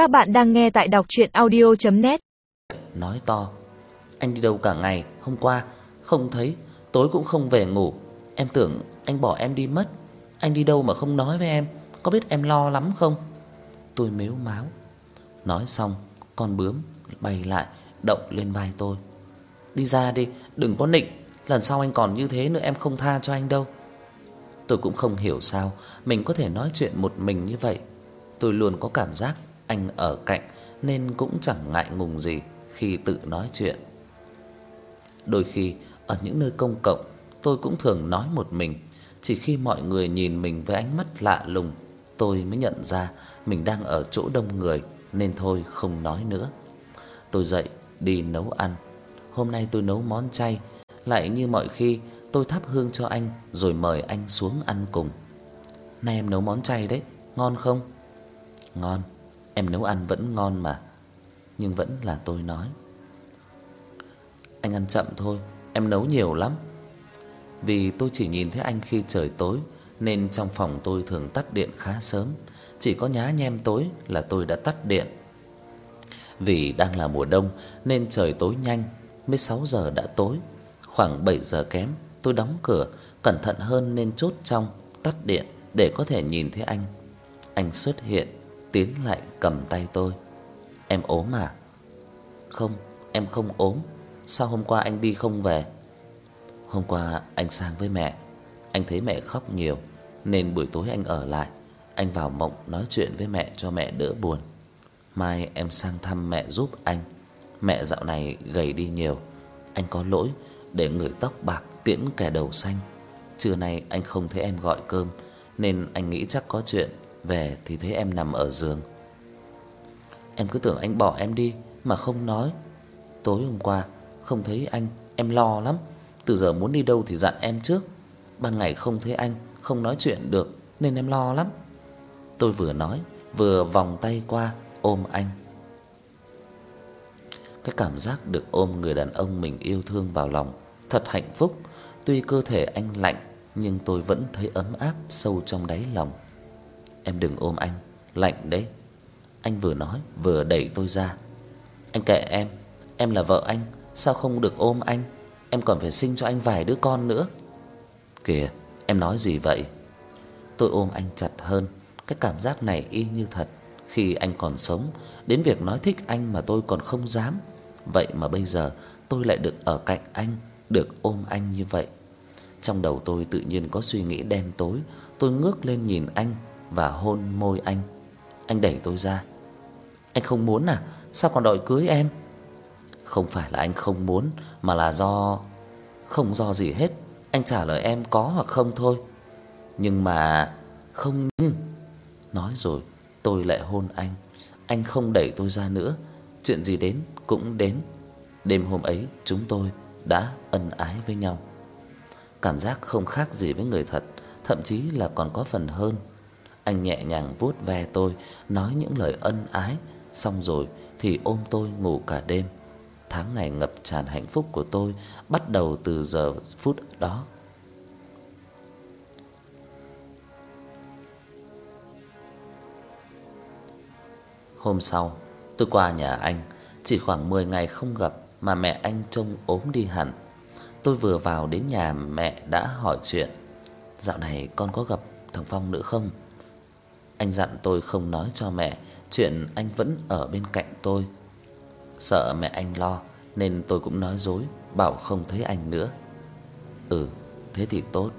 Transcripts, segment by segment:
Các bạn đang nghe tại đọc audio net. Nói to, Anh đi đâu cả ngày? Hôm qua, Không thấy, Tối cũng không về ngủ. Em tưởng anh bỏ em đi mất. Anh đi đâu mà không nói với em? Có biết em lo lắm không? Tôi mếu máo. Nói xong, Con bướm bay lại, Động lên vai tôi. Đi ra đi, Đừng có nịnh. Lần sau anh còn như thế nữa em không tha cho anh đâu. Tôi cũng không hiểu sao Mình có thể nói chuyện một mình như vậy. Tôi luôn có cảm giác anh ở cạnh nên cũng chẳng ngại ngùng gì khi tự nói chuyện. Đôi khi ở những nơi công cộng, tôi cũng thường nói một mình, chỉ khi mọi người nhìn mình với ánh mắt lạ lùng, tôi mới nhận ra mình đang ở chỗ đông người nên thôi không nói nữa. Tôi dậy đi nấu ăn. Hôm nay tôi nấu món chay, lại như mọi khi, tôi thắp hương cho anh rồi mời anh xuống ăn cùng. "Nay em nấu món chay đấy, ngon không?" "Ngon." Em nấu ăn vẫn ngon mà. Nhưng vẫn là tôi nói. Anh ăn chậm thôi, em nấu nhiều lắm. Vì tôi chỉ nhìn thấy anh khi trời tối nên trong phòng tôi thường tắt điện khá sớm, chỉ có nhá nhem tối là tôi đã tắt điện. Vì đang là mùa đông nên trời tối nhanh, mới 6 giờ đã tối. Khoảng 7 giờ kém, tôi đóng cửa, cẩn thận hơn nên chốt trong, tắt điện để có thể nhìn thấy anh. Anh xuất hiện tiến lại cầm tay tôi. "Em ốm à?" "Không, em không ốm. Sao hôm qua anh đi không về?" "Hôm qua anh sang với mẹ. Anh thấy mẹ khóc nhiều nên buổi tối anh ở lại. Anh vào mộng nói chuyện với mẹ cho mẹ đỡ buồn. Mai em sang thăm mẹ giúp anh. Mẹ dạo này gầy đi nhiều. Anh có lỗi để người tóc bạc tiễn kẻ đầu xanh. Trưa nay anh không thấy em gọi cơm nên anh nghĩ chắc có chuyện về thì thấy em nằm ở giường. Em cứ tưởng anh bỏ em đi mà không nói. Tối hôm qua không thấy anh, em lo lắm. Từ giờ muốn đi đâu thì dặn em trước. Ban ngày không thấy anh, không nói chuyện được nên em lo lắm. Tôi vừa nói, vừa vòng tay qua ôm anh. Cái cảm giác được ôm người đàn ông mình yêu thương vào lòng thật hạnh phúc. Tuy cơ thể anh lạnh nhưng tôi vẫn thấy ấm áp sâu trong đáy lòng. Em đừng ôm anh, lạnh đấy." Anh vừa nói vừa đẩy tôi ra. "Anh kệ em, em là vợ anh, sao không được ôm anh? Em còn phải sinh cho anh vài đứa con nữa." "Kìa, em nói gì vậy?" Tôi ôm anh chặt hơn, cái cảm giác này y như thật khi anh còn sống, đến việc nói thích anh mà tôi còn không dám. Vậy mà bây giờ tôi lại được ở cạnh anh, được ôm anh như vậy. Trong đầu tôi tự nhiên có suy nghĩ đen tối, tôi ngước lên nhìn anh và hôn môi anh. Anh đẩy tôi ra. Anh không muốn à? Sao còn đòi cưới em? Không phải là anh không muốn mà là do không do gì hết. Anh trả lời em có hoặc không thôi. Nhưng mà không nhưng nói rồi, tôi lại hôn anh. Anh không đẩy tôi ra nữa, chuyện gì đến cũng đến. Đêm hôm ấy chúng tôi đã ân ái với nhau. Cảm giác không khác gì với người thật, thậm chí là còn có phần hơn. Anh nhẹ nhàng vuốt ve tôi, nói những lời ân ái, xong rồi thì ôm tôi ngủ cả đêm. Tháng ngày ngập tràn hạnh phúc của tôi bắt đầu từ giờ phút đó. Hôm sau, tôi qua nhà anh, chỉ khoảng 10 ngày không gặp mà mẹ anh trông ốm đi hẳn. Tôi vừa vào đến nhà mẹ đã hỏi chuyện. Dạo này con có gặp thằng Phong nữa không? Anh dặn tôi không nói cho mẹ chuyện anh vẫn ở bên cạnh tôi. Sợ mẹ anh lo nên tôi cũng nói dối, bảo không thấy anh nữa. Ừ, thế thì tốt.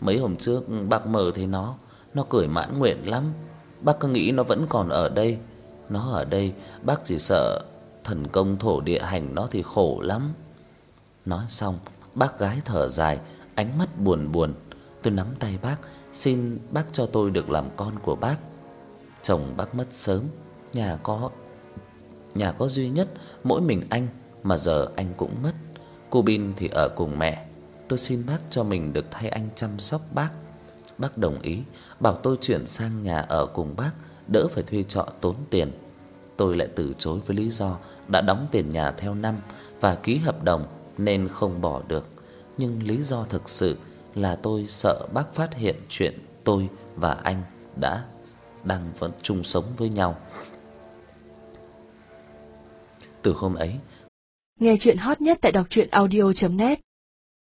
Mấy hôm trước bác mơ thấy nó, nó cười mãn nguyện lắm. Bác cứ nghĩ nó vẫn còn ở đây. Nó ở đây, bác chỉ sợ thần công thổ địa hành nó thì khổ lắm. Nói xong, bác gái thở dài, ánh mắt buồn buồn. Tôi nắm tay bác, xin bác cho tôi được làm con của bác. Chồng bác mất sớm, nhà có nhà có duy nhất mỗi mình anh mà giờ anh cũng mất. Cô Bin thì ở cùng mẹ. Tôi xin bác cho mình được thay anh chăm sóc bác. Bác đồng ý, bảo tôi chuyển sang nhà ở cùng bác, đỡ phải thuê trọ tốn tiền. Tôi lại từ chối với lý do đã đóng tiền nhà theo năm và ký hợp đồng nên không bỏ được. Nhưng lý do thực sự là tôi sợ bác phát hiện chuyện tôi và anh đã đang vẫn chung sống với nhau. Từ hôm ấy, nghe chuyện hot nhất tại doctruyenaudio.net